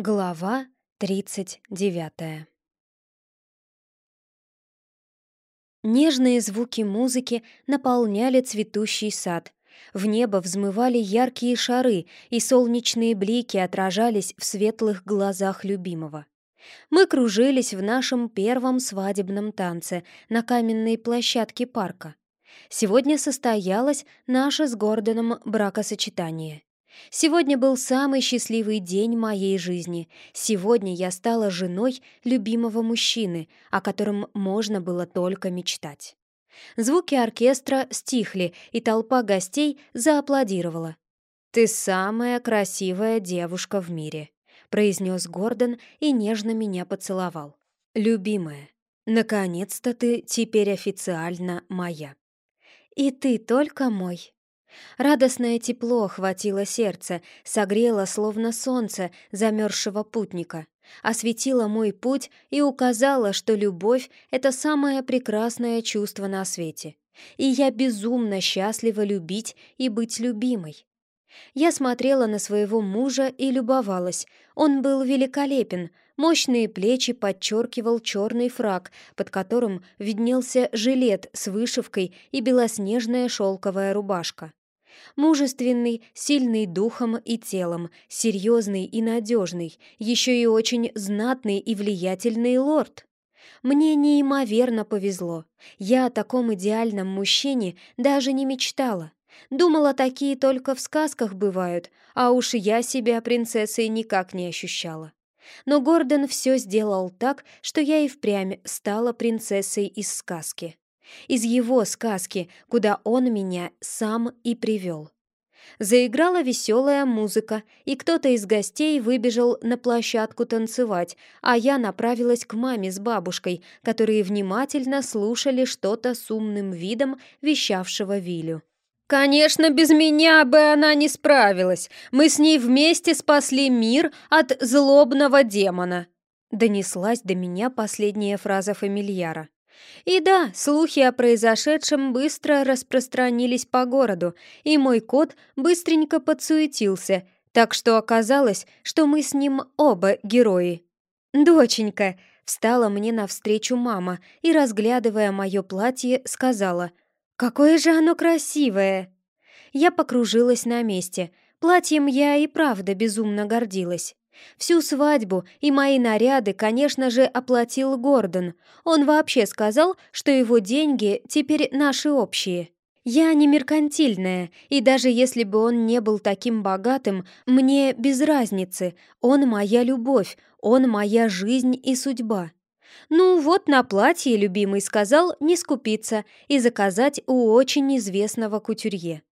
Глава тридцать девятая Нежные звуки музыки наполняли цветущий сад. В небо взмывали яркие шары, и солнечные блики отражались в светлых глазах любимого. Мы кружились в нашем первом свадебном танце на каменной площадке парка. Сегодня состоялось наше с Гордоном бракосочетание. Сегодня был самый счастливый день моей жизни. Сегодня я стала женой любимого мужчины, о котором можно было только мечтать. Звуки оркестра стихли, и толпа гостей зааплодировала. «Ты самая красивая девушка в мире», — произнес Гордон и нежно меня поцеловал. «Любимая, наконец-то ты теперь официально моя». «И ты только мой», Радостное тепло охватило сердце, согрело, словно солнце, замерзшего путника, осветило мой путь и указало, что любовь — это самое прекрасное чувство на свете. И я безумно счастлива любить и быть любимой. Я смотрела на своего мужа и любовалась. Он был великолепен, мощные плечи подчеркивал черный фраг, под которым виднелся жилет с вышивкой и белоснежная шелковая рубашка. Мужественный, сильный духом и телом, серьезный и надежный, еще и очень знатный и влиятельный лорд. Мне неимоверно повезло. Я о таком идеальном мужчине даже не мечтала. Думала, такие только в сказках бывают, а уж я себя принцессой никак не ощущала. Но Гордон все сделал так, что я и впрямь стала принцессой из сказки из его сказки, куда он меня сам и привел. Заиграла веселая музыка, и кто-то из гостей выбежал на площадку танцевать, а я направилась к маме с бабушкой, которые внимательно слушали что-то с умным видом вещавшего Вилю. «Конечно, без меня бы она не справилась. Мы с ней вместе спасли мир от злобного демона», донеслась до меня последняя фраза фамильяра. И да, слухи о произошедшем быстро распространились по городу, и мой кот быстренько подсуетился, так что оказалось, что мы с ним оба герои. «Доченька!» — встала мне навстречу мама и, разглядывая мое платье, сказала, «Какое же оно красивое!» Я покружилась на месте. Платьем я и правда безумно гордилась. Всю свадьбу и мои наряды, конечно же, оплатил Гордон. Он вообще сказал, что его деньги теперь наши общие. Я не меркантильная, и даже если бы он не был таким богатым, мне без разницы. Он моя любовь, он моя жизнь и судьба. Ну вот на платье любимый сказал не скупиться и заказать у очень известного кутюрье.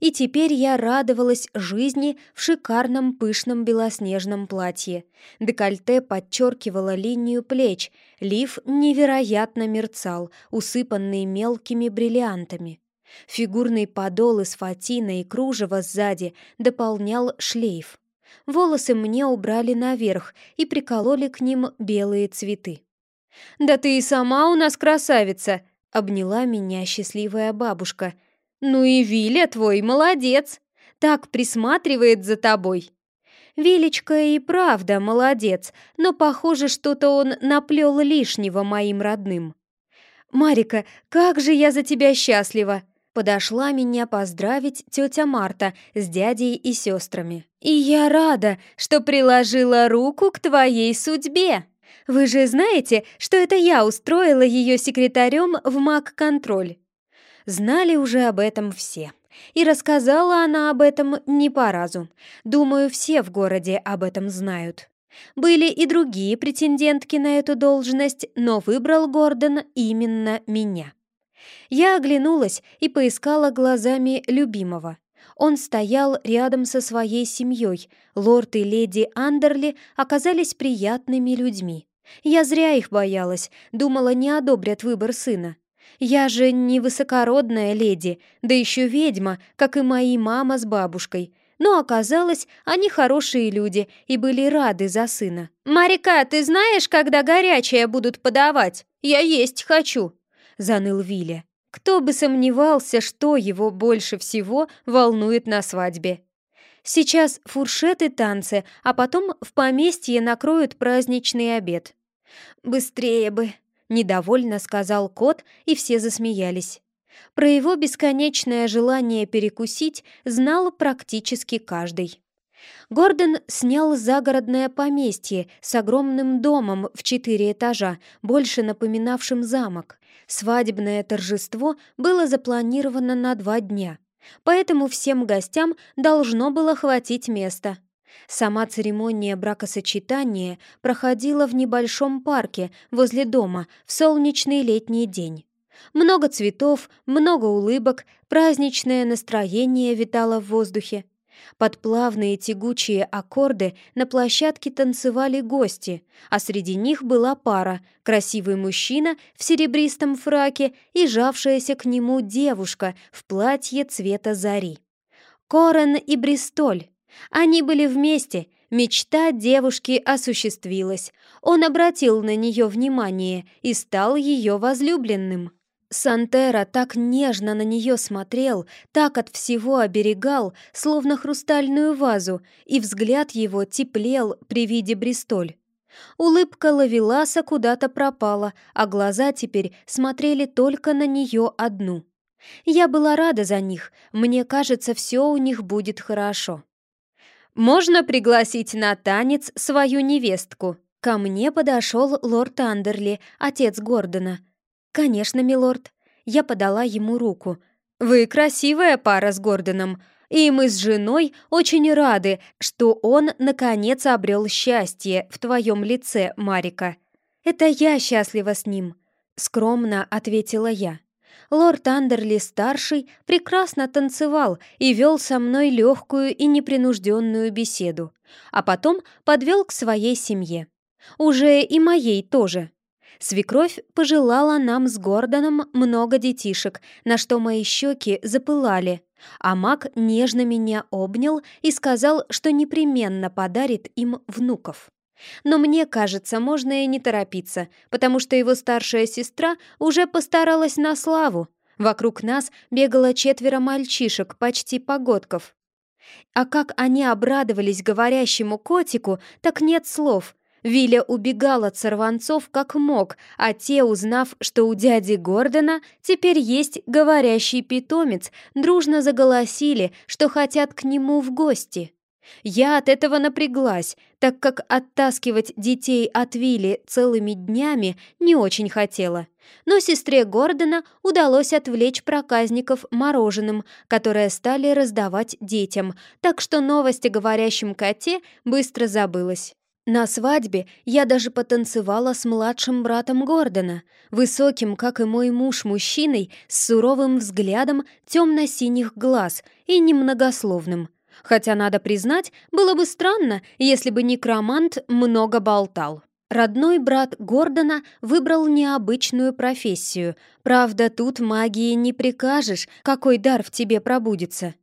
И теперь я радовалась жизни в шикарном пышном белоснежном платье. Декольте подчеркивало линию плеч, лиф невероятно мерцал, усыпанный мелкими бриллиантами. Фигурный подол из фатина и кружева сзади дополнял шлейф. Волосы мне убрали наверх и прикололи к ним белые цветы. «Да ты и сама у нас красавица!» — обняла меня счастливая бабушка — «Ну и Виля твой молодец! Так присматривает за тобой!» Величка и правда молодец, но, похоже, что-то он наплел лишнего моим родным. «Марика, как же я за тебя счастлива!» Подошла меня поздравить тетя Марта с дядей и сестрами. «И я рада, что приложила руку к твоей судьбе!» Вы же знаете, что это я устроила ее секретарем в МАК-контроль. Знали уже об этом все. И рассказала она об этом не по разу. Думаю, все в городе об этом знают. Были и другие претендентки на эту должность, но выбрал Гордон именно меня. Я оглянулась и поискала глазами любимого. Он стоял рядом со своей семьей. Лорд и леди Андерли оказались приятными людьми. Я зря их боялась, думала, не одобрят выбор сына. Я же не высокородная леди, да еще ведьма, как и мои мама с бабушкой. Но оказалось, они хорошие люди и были рады за сына. «Марика, ты знаешь, когда горячее будут подавать? Я есть хочу!» — заныл Виля. Кто бы сомневался, что его больше всего волнует на свадьбе. Сейчас фуршеты, танцы, а потом в поместье накроют праздничный обед». «Быстрее бы!» — недовольно сказал кот, и все засмеялись. Про его бесконечное желание перекусить знал практически каждый. Гордон снял загородное поместье с огромным домом в четыре этажа, больше напоминавшим замок. Свадебное торжество было запланировано на два дня, поэтому всем гостям должно было хватить места. Сама церемония бракосочетания проходила в небольшом парке возле дома в солнечный летний день. Много цветов, много улыбок, праздничное настроение витало в воздухе. Под плавные тягучие аккорды на площадке танцевали гости, а среди них была пара — красивый мужчина в серебристом фраке и жавшаяся к нему девушка в платье цвета зари. Корен и Бристоль. Они были вместе, мечта девушки осуществилась. Он обратил на нее внимание и стал ее возлюбленным. Сантера так нежно на нее смотрел, так от всего оберегал, словно хрустальную вазу, и взгляд его теплел при виде Бристоль. Улыбка Лавеласа куда-то пропала, а глаза теперь смотрели только на нее одну. Я была рада за них, мне кажется, все у них будет хорошо. «Можно пригласить на танец свою невестку?» Ко мне подошел лорд Андерли, отец Гордона — «Конечно, милорд». Я подала ему руку. «Вы красивая пара с Гордоном, и мы с женой очень рады, что он, наконец, обрел счастье в твоем лице, Марика. Это я счастлива с ним», — скромно ответила я. Лорд Андерли-старший прекрасно танцевал и вел со мной легкую и непринужденную беседу, а потом подвел к своей семье. Уже и моей тоже. Свекровь пожелала нам с Гордоном много детишек, на что мои щеки запылали, а маг нежно меня обнял и сказал, что непременно подарит им внуков. Но мне кажется, можно и не торопиться, потому что его старшая сестра уже постаралась на славу. Вокруг нас бегало четверо мальчишек, почти погодков. А как они обрадовались говорящему котику, так нет слов — Виля убегал от сорванцов как мог, а те, узнав, что у дяди Гордона теперь есть говорящий питомец, дружно заголосили, что хотят к нему в гости. Я от этого напряглась, так как оттаскивать детей от Вилли целыми днями не очень хотела. Но сестре Гордона удалось отвлечь проказников мороженым, которое стали раздавать детям, так что новость о говорящем коте быстро забылась. На свадьбе я даже потанцевала с младшим братом Гордона, высоким, как и мой муж, мужчиной с суровым взглядом темно-синих глаз и немногословным. Хотя, надо признать, было бы странно, если бы некромант много болтал. Родной брат Гордона выбрал необычную профессию. Правда, тут магии не прикажешь, какой дар в тебе пробудится.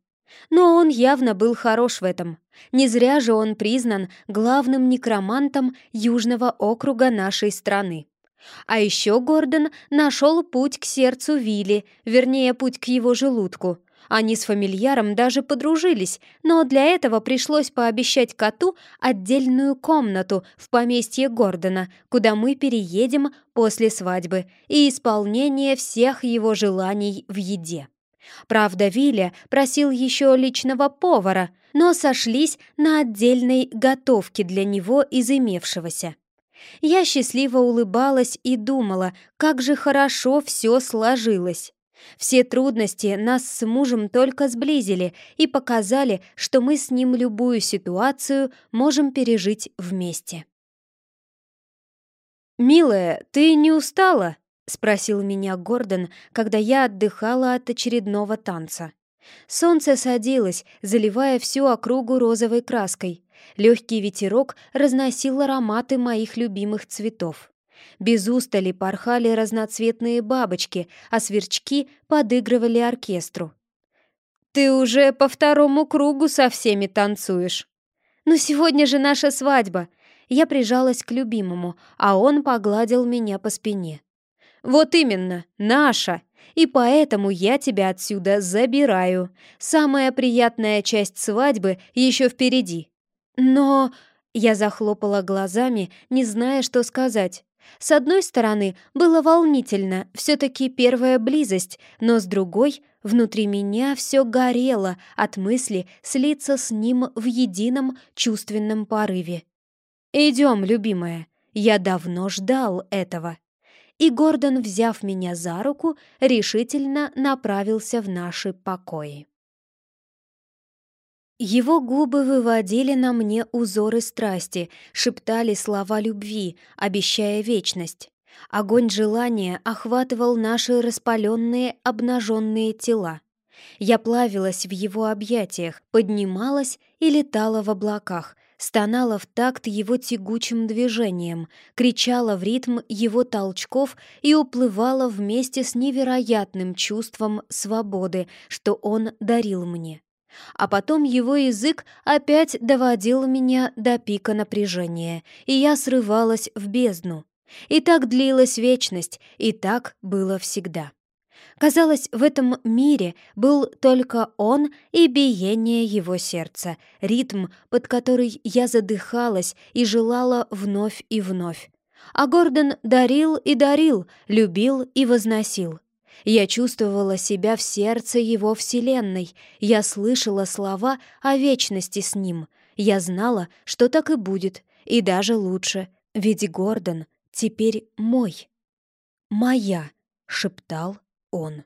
Но он явно был хорош в этом. Не зря же он признан главным некромантом Южного округа нашей страны. А еще Гордон нашел путь к сердцу Вилли, вернее, путь к его желудку. Они с фамильяром даже подружились, но для этого пришлось пообещать коту отдельную комнату в поместье Гордона, куда мы переедем после свадьбы, и исполнение всех его желаний в еде. Правда, Виля просил еще личного повара, но сошлись на отдельной готовке для него из имевшегося. Я счастливо улыбалась и думала, как же хорошо все сложилось. Все трудности нас с мужем только сблизили и показали, что мы с ним любую ситуацию можем пережить вместе. «Милая, ты не устала?» — спросил меня Гордон, когда я отдыхала от очередного танца. Солнце садилось, заливая всю округу розовой краской. Легкий ветерок разносил ароматы моих любимых цветов. Без устали порхали разноцветные бабочки, а сверчки подыгрывали оркестру. «Ты уже по второму кругу со всеми танцуешь!» «Но сегодня же наша свадьба!» Я прижалась к любимому, а он погладил меня по спине. Вот именно, наша. И поэтому я тебя отсюда забираю. Самая приятная часть свадьбы еще впереди. Но... Я захлопала глазами, не зная, что сказать. С одной стороны, было волнительно, все-таки первая близость, но с другой, внутри меня все горело от мысли слиться с ним в едином чувственном порыве. «Идем, любимая, я давно ждал этого» и Гордон, взяв меня за руку, решительно направился в наши покои. Его губы выводили на мне узоры страсти, шептали слова любви, обещая вечность. Огонь желания охватывал наши распаленные обнаженные тела. Я плавилась в его объятиях, поднималась и летала в облаках, стонала в такт его тягучим движением, кричала в ритм его толчков и уплывала вместе с невероятным чувством свободы, что он дарил мне. А потом его язык опять доводил меня до пика напряжения, и я срывалась в бездну. И так длилась вечность, и так было всегда. Казалось, в этом мире был только он и биение его сердца, ритм, под который я задыхалась и желала вновь и вновь. А Гордон дарил и дарил, любил и возносил. Я чувствовала себя в сердце его вселенной, я слышала слова о вечности с ним, я знала, что так и будет, и даже лучше, ведь Гордон теперь мой. «Моя», — шептал он.